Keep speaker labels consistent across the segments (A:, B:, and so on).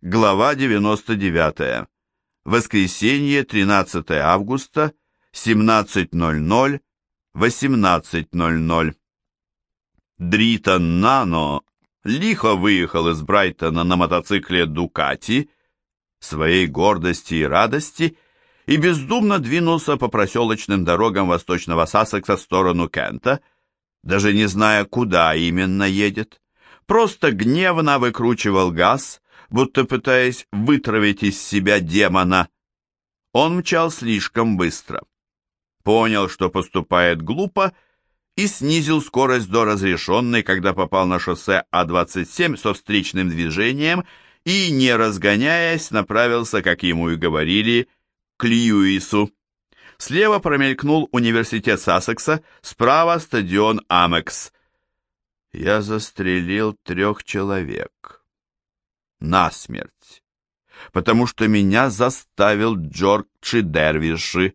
A: Глава 99. Воскресенье, 13 августа, 17.00, 18.00. Дритон Нано лихо выехал из Брайтона на мотоцикле Дукати, своей гордости и радости, и бездумно двинулся по проселочным дорогам восточного Сассекса в сторону Кента, даже не зная, куда именно едет. Просто гневно выкручивал газ, будто пытаясь вытравить из себя демона. Он мчал слишком быстро. Понял, что поступает глупо, и снизил скорость до разрешенной, когда попал на шоссе А27 со встречным движением и, не разгоняясь, направился, как ему и говорили, к Льюису. Слева промелькнул университет Сассекса, справа стадион Амекс. Я застрелил трех человек. Насмерть. Потому что меня заставил Джорджи Дервиши.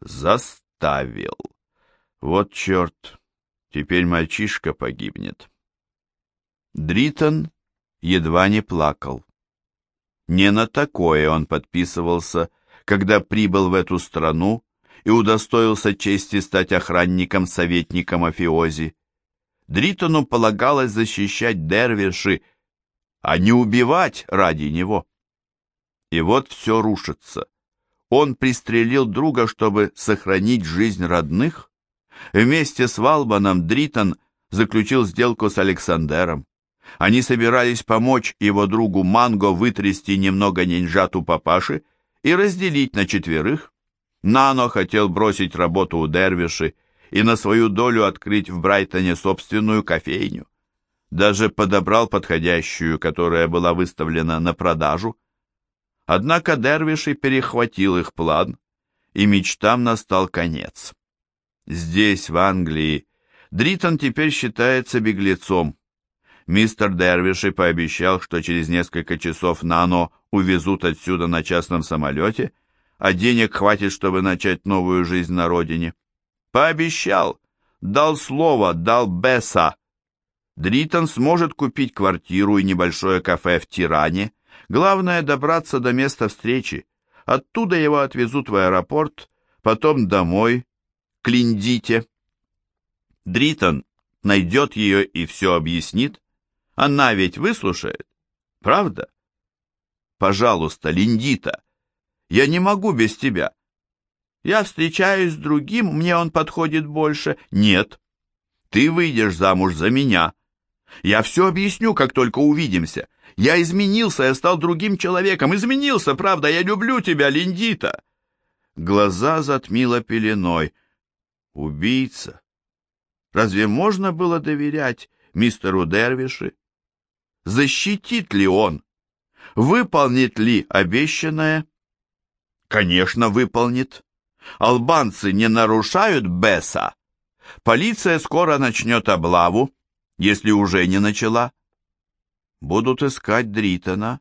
A: Заставил. Вот черт, теперь мальчишка погибнет. Дритон едва не плакал. Не на такое он подписывался, когда прибыл в эту страну и удостоился чести стать охранником-советником мафиози. Дритону полагалось защищать Дервиши, а не убивать ради него. И вот все рушится. Он пристрелил друга, чтобы сохранить жизнь родных? Вместе с Валбаном Дритон заключил сделку с Александером. Они собирались помочь его другу Манго вытрясти немного ниндзят у папаши и разделить на четверых. Нано хотел бросить работу у Дервиши и на свою долю открыть в Брайтоне собственную кофейню. Даже подобрал подходящую, которая была выставлена на продажу. Однако Дервиши перехватил их план, и мечтам настал конец. Здесь, в Англии, Дритон теперь считается беглецом. Мистер Дервиши пообещал, что через несколько часов Нано увезут отсюда на частном самолете, а денег хватит, чтобы начать новую жизнь на родине. Пообещал, дал слово, дал беса. Дритон сможет купить квартиру и небольшое кафе в Тиране. Главное добраться до места встречи. Оттуда его отвезут в аэропорт, потом домой, к Линдите. Дритон найдет ее и все объяснит. Она ведь выслушает. Правда? Пожалуйста, Линдита, я не могу без тебя. Я встречаюсь с другим, мне он подходит больше. Нет, ты выйдешь замуж за меня. Я все объясню, как только увидимся. Я изменился, я стал другим человеком. Изменился, правда, я люблю тебя, Линдита. Глаза затмило пеленой. Убийца. Разве можно было доверять мистеру Дервиши? Защитит ли он? Выполнит ли обещанное? Конечно, выполнит. Албанцы не нарушают Беса. Полиция скоро начнет облаву, если уже не начала. Будут искать Дритона.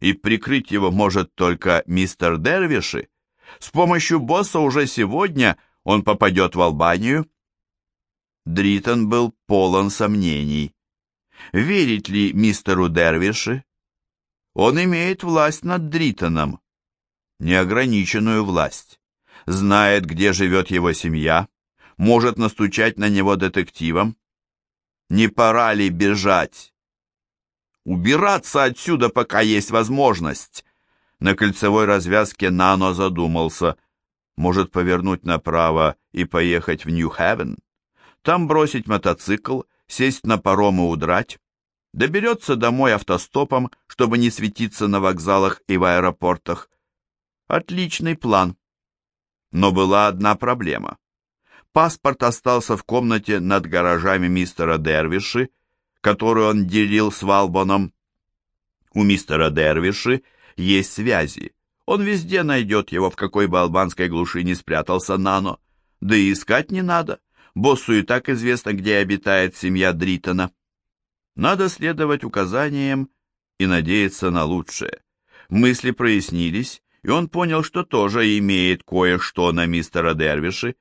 A: И прикрыть его может только мистер Дервиши. С помощью босса уже сегодня он попадет в Албанию. Дритон был полон сомнений. Верить ли мистеру Дервиши? Он имеет власть над Дритоном, неограниченную власть знает, где живет его семья, может настучать на него детективом. Не пора ли бежать? Убираться отсюда, пока есть возможность. На кольцевой развязке Нано задумался. Может повернуть направо и поехать в Нью-Хевен? Там бросить мотоцикл, сесть на паром и удрать? Доберется домой автостопом, чтобы не светиться на вокзалах и в аэропортах. Отличный план. Но была одна проблема. Паспорт остался в комнате над гаражами мистера Дервиши, которую он делил с Валбоном. У мистера Дервиши есть связи. Он везде найдет его, в какой бы албанской глуши не спрятался Нано. Да и искать не надо. Боссу и так известно, где обитает семья Дритона. Надо следовать указаниям и надеяться на лучшее. Мысли прояснились, и он понял, что тоже имеет кое-что на мистера Дервиши.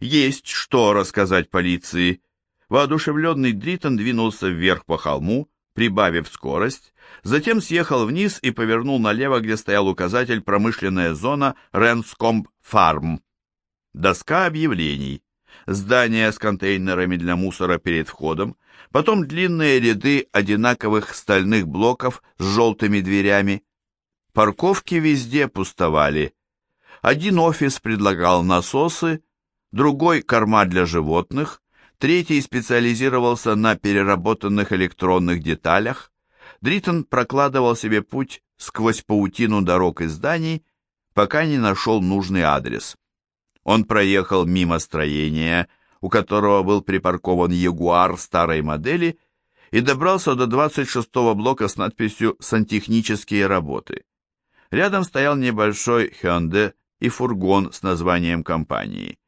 A: Есть что рассказать полиции. Воодушевленный Дритон двинулся вверх по холму, прибавив скорость, затем съехал вниз и повернул налево, где стоял указатель «Промышленная зона Ренскомб Фарм». Доска объявлений, здание с контейнерами для мусора перед входом, потом длинные ряды одинаковых стальных блоков с желтыми дверями. Парковки везде пустовали. Один офис предлагал насосы, другой – корма для животных, третий специализировался на переработанных электронных деталях. Дритон прокладывал себе путь сквозь паутину дорог и зданий, пока не нашел нужный адрес. Он проехал мимо строения, у которого был припаркован Ягуар старой модели, и добрался до 26-го блока с надписью «Сантехнические работы». Рядом стоял небольшой Hyundai и фургон с названием компании.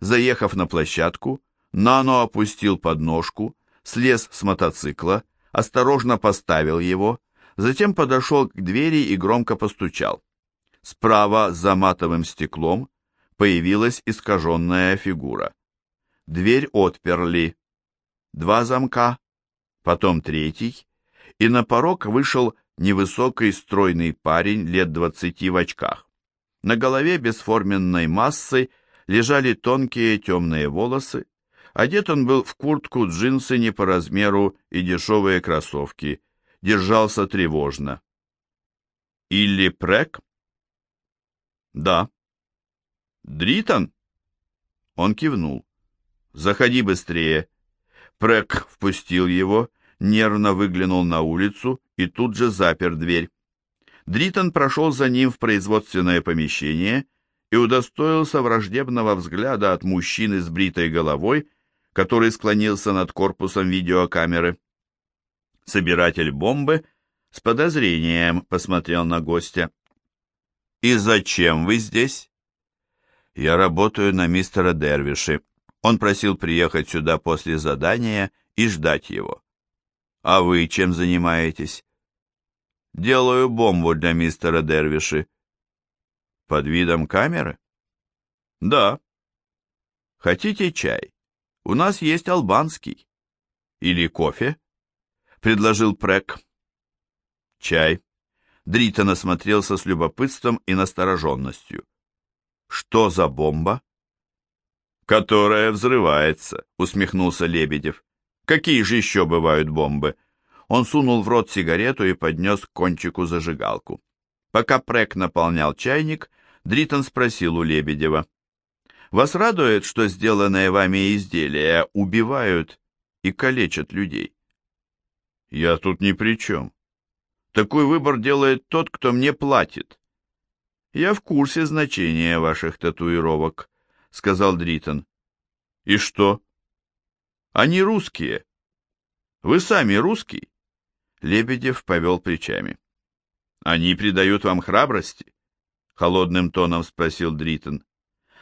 A: Заехав на площадку, Нано опустил подножку, слез с мотоцикла, осторожно поставил его, затем подошел к двери и громко постучал. Справа, за матовым стеклом, появилась искаженная фигура. Дверь отперли. Два замка, потом третий, и на порог вышел невысокий стройный парень лет двадцати в очках. На голове бесформенной массой лежали тонкие темные волосы. Одет он был в куртку, джинсы не по размеру и дешевые кроссовки. Держался тревожно. Илли Прек? Да. Дритон? Он кивнул. Заходи быстрее. Прек впустил его, нервно выглянул на улицу и тут же запер дверь. Дритон прошел за ним в производственное помещение и удостоился враждебного взгляда от мужчины с бритой головой, который склонился над корпусом видеокамеры. Собиратель бомбы с подозрением посмотрел на гостя. «И зачем вы здесь?» «Я работаю на мистера Дервиши. Он просил приехать сюда после задания и ждать его». «А вы чем занимаетесь?» «Делаю бомбу для мистера Дервиши». Под видом камеры? Да. Хотите чай? У нас есть албанский. Или кофе? Предложил Прек. Чай. Дритон осмотрелся с любопытством и настороженностью. Что за бомба? Которая взрывается, усмехнулся Лебедев. Какие же еще бывают бомбы? Он сунул в рот сигарету и поднес к кончику зажигалку. Пока Прек наполнял чайник, Дритон спросил у Лебедева. «Вас радует, что сделанные вами изделия убивают и калечат людей?» «Я тут ни при чем. Такой выбор делает тот, кто мне платит». «Я в курсе значения ваших татуировок», — сказал Дритон. «И что?» «Они русские. Вы сами русский?» Лебедев повел плечами. «Они придают вам храбрости?» Холодным тоном спросил Дритон.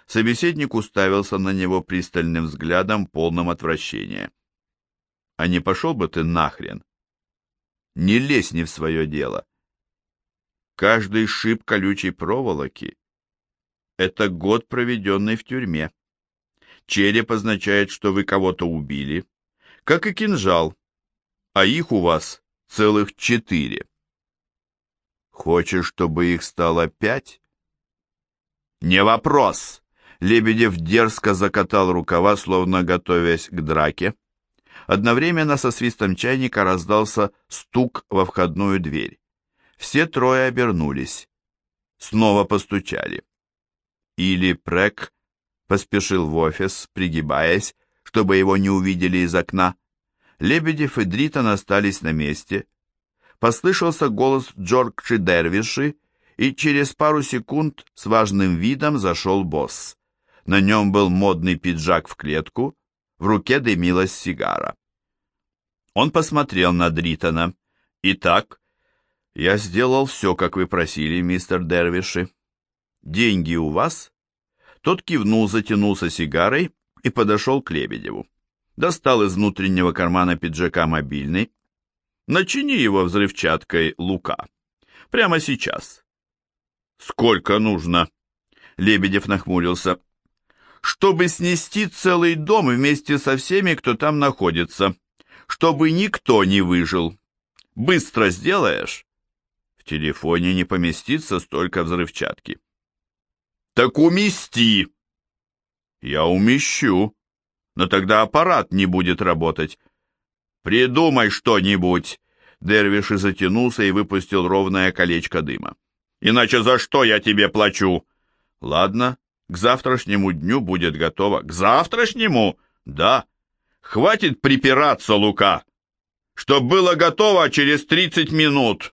A: Собеседник уставился на него пристальным взглядом, полным отвращения. «А не пошел бы ты нахрен? Не лезь не в свое дело. Каждый шип колючей проволоки — это год, проведенный в тюрьме. Череп означает, что вы кого-то убили, как и кинжал, а их у вас целых четыре. Хочешь, чтобы их стало пять? «Не вопрос!» Лебедев дерзко закатал рукава, словно готовясь к драке. Одновременно со свистом чайника раздался стук во входную дверь. Все трое обернулись. Снова постучали. Или Прек поспешил в офис, пригибаясь, чтобы его не увидели из окна. Лебедев и Дритон остались на месте. Послышался голос Джорджи Дервиши, и через пару секунд с важным видом зашел босс. На нем был модный пиджак в клетку, в руке дымилась сигара. Он посмотрел на Дритона. «Итак, я сделал все, как вы просили, мистер Дервиши. Деньги у вас?» Тот кивнул, затянулся сигарой и подошел к Лебедеву. Достал из внутреннего кармана пиджака мобильный. «Начини его взрывчаткой Лука. Прямо сейчас. «Сколько нужно?» Лебедев нахмурился. «Чтобы снести целый дом вместе со всеми, кто там находится. Чтобы никто не выжил. Быстро сделаешь? В телефоне не поместится столько взрывчатки. Так умести. Я умещу. Но тогда аппарат не будет работать. Придумай что-нибудь. Дервиш и затянулся и выпустил ровное колечко дыма. Иначе за что я тебе плачу? Ладно, к завтрашнему дню будет готово. К завтрашнему? Да. Хватит припираться, Лука. Чтоб было готово через тридцать минут.